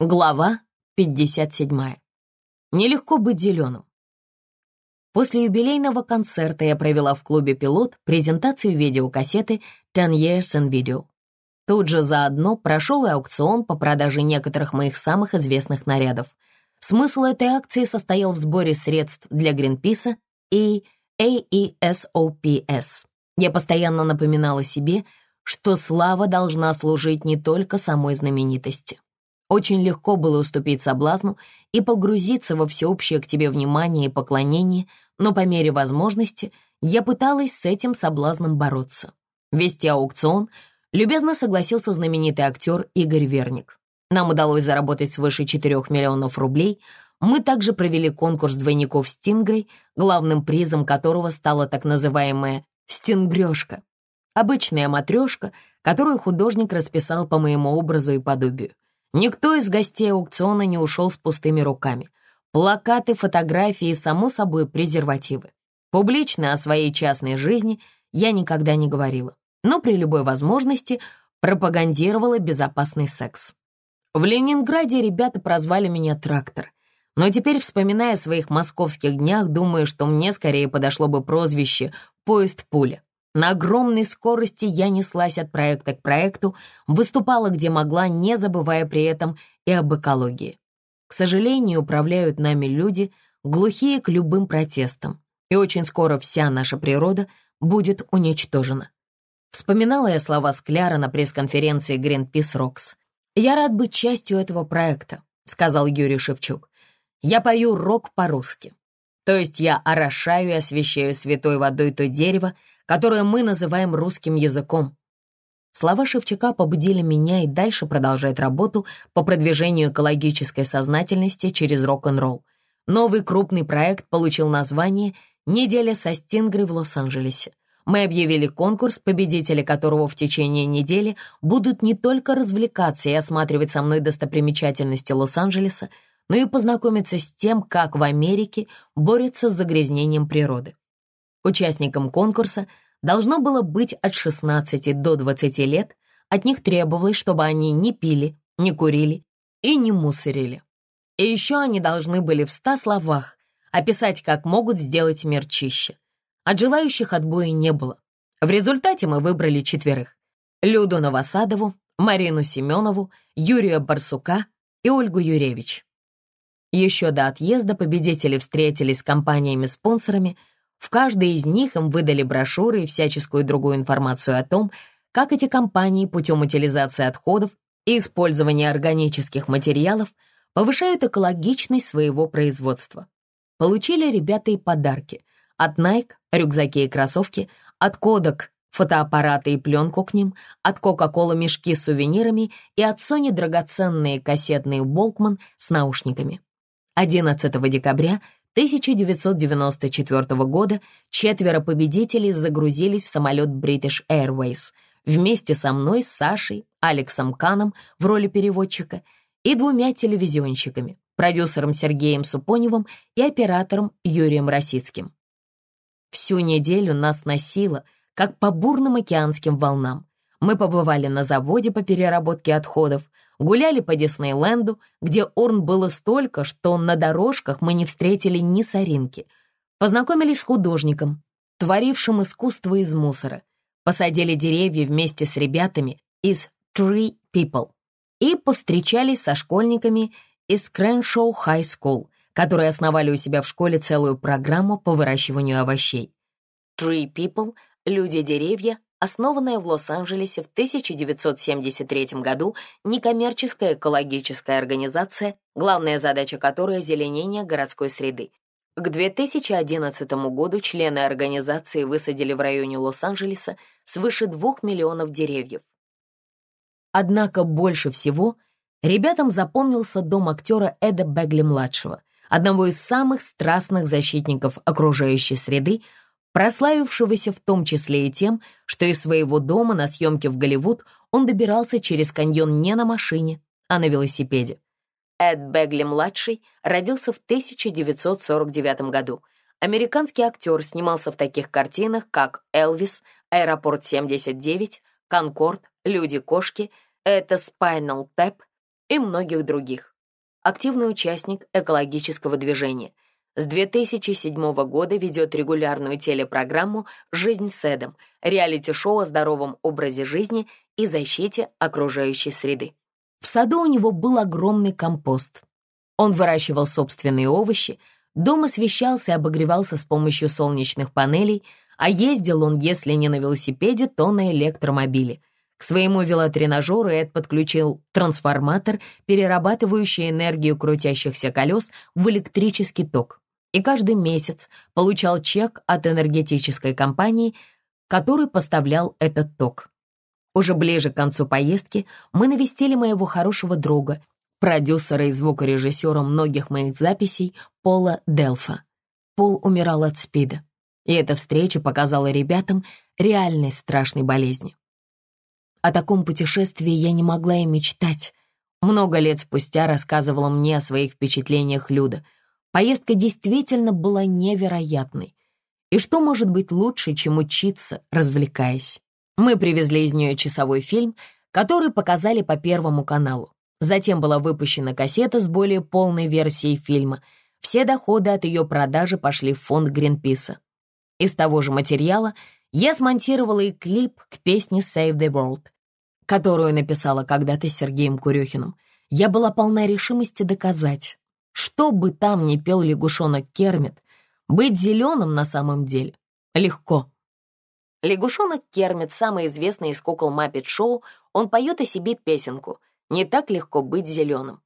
Глава 57. Нелегко быть зеленым. После юбилейного концерта я провела в клубе «Пилот» презентацию видеокассеты «10 Years in Video». Тут же заодно прошел и аукцион по продаже некоторых моих самых известных нарядов. Смысл этой акции состоял в сборе средств для Гринписа и AESOPS. Я постоянно напоминала себе, что слава должна служить не только самой знаменитости. Очень легко было уступить соблазну и погрузиться во всеобщее к тебе внимание и поклонение, но по мере возможности я пыталась с этим соблазном бороться. Вести аукцион любезно согласился знаменитый актер Игорь Верник. Нам удалось заработать свыше 4 миллионов рублей. Мы также провели конкурс двойников «Стингрей», главным призом которого стала так называемая «стингрёшка». Обычная матрешка, которую художник расписал по моему образу и подобию. Никто из гостей аукциона не ушел с пустыми руками. Плакаты, фотографии и, само собой, презервативы. Публично о своей частной жизни я никогда не говорила, но при любой возможности пропагандировала безопасный секс. В Ленинграде ребята прозвали меня «трактор», но теперь, вспоминая о своих московских днях, думаю, что мне скорее подошло бы прозвище «поезд-пуля». На огромной скорости я неслась от проекта к проекту, выступала где могла, не забывая при этом и об экологии. К сожалению, управляют нами люди, глухие к любым протестам, и очень скоро вся наша природа будет уничтожена. Вспоминала я слова Скляра на пресс-конференции Greenpeace Rocks. «Я рад быть частью этого проекта», — сказал Юрий Шевчук. «Я пою рок по-русски. То есть я орошаю и освещаю святой водой то дерево, которое мы называем русским языком. Слова Шевчака побудили меня и дальше продолжать работу по продвижению экологической сознательности через рок-н-ролл. Новый крупный проект получил название «Неделя со Стингрой в Лос-Анджелесе». Мы объявили конкурс, победители которого в течение недели будут не только развлекаться и осматривать со мной достопримечательности Лос-Анджелеса, но и познакомиться с тем, как в Америке борются с загрязнением природы. Участникам конкурса должно было быть от 16 до 20 лет, от них требовалось, чтобы они не пили, не курили и не мусорили. И еще они должны были в ста словах описать, как могут сделать мир чище. От желающих отбоя не было. В результате мы выбрали четверых. Люду Новосадову, Марину Семенову, Юрия Барсука и Ольгу Юревич. Еще до отъезда победители встретились с компаниями-спонсорами – в каждой из них им выдали брошюры и всяческую другую информацию о том, как эти компании путем утилизации отходов и использования органических материалов повышают экологичность своего производства. Получили ребята и подарки. От Nike — рюкзаки и кроссовки, от Kodak — фотоаппараты и пленку к ним, от Coca-Cola мешки с сувенирами и от Sony драгоценные кассетные Walkman с наушниками. 11 декабря 1994 года четверо победителей загрузились в самолет British Airways вместе со мной, Сашей, Алексом Каном в роли переводчика и двумя телевизионщиками, продюсером Сергеем Супоневым и оператором Юрием Росицким. Всю неделю нас носило, как по бурным океанским волнам. Мы побывали на заводе по переработке отходов, гуляли по Диснейленду, где урн было столько, что на дорожках мы не встретили ни соринки. Познакомились с художником, творившим искусство из мусора. Посадили деревья вместе с ребятами из Tree People и повстречались со школьниками из Crenshaw High School, которые основали у себя в школе целую программу по выращиванию овощей. Tree People — люди-деревья, основанная в Лос-Анджелесе в 1973 году некоммерческая экологическая организация, главная задача которой — озеленение городской среды. К 2011 году члены организации высадили в районе Лос-Анджелеса свыше двух миллионов деревьев. Однако больше всего ребятам запомнился дом актера Эда Бегли-младшего, одного из самых страстных защитников окружающей среды, прославившегося в том числе и тем, что из своего дома на съемке в Голливуд он добирался через каньон не на машине, а на велосипеде. Эд Бегли-младший родился в 1949 году. Американский актер снимался в таких картинах, как «Элвис», «Аэропорт 79», «Конкорд», «Люди-кошки», «Это Spinal Tap», и многих других. Активный участник экологического движения. С 2007 года ведет регулярную телепрограмму «Жизнь с Эдом», реалити-шоу о здоровом образе жизни и защите окружающей среды. В саду у него был огромный компост. Он выращивал собственные овощи, дом освещался и обогревался с помощью солнечных панелей, а ездил он, если не на велосипеде, то на электромобиле. К своему велотренажеру Эд подключил трансформатор, перерабатывающий энергию крутящихся колес в электрический ток. И каждый месяц получал чек от энергетической компании, который поставлял этот ток. Уже ближе к концу поездки мы навестили моего хорошего друга, продюсера и звукорежиссера многих моих записей Пола Делфа. Пол умирал от СПИДа, и эта встреча показала ребятам реальность страшной болезни. О таком путешествии я не могла и мечтать. Много лет спустя рассказывала мне о своих впечатлениях Люда. Поездка действительно была невероятной. И что может быть лучше, чем учиться, развлекаясь? Мы привезли из нее часовой фильм, который показали по Первому каналу. Затем была выпущена кассета с более полной версией фильма. Все доходы от ее продажи пошли в фонд Гринписа. Из того же материала я смонтировала и клип к песне «Save the World», которую написала когда-то Сергеем Курюхиным. Я была полна решимости доказать, что бы там ни пел лягушонок Кермит, быть зеленым на самом деле легко. Лягушонок Кермит, самый известный из кукол Маппет Шоу, он поет о себе песенку «Не так легко быть зеленым».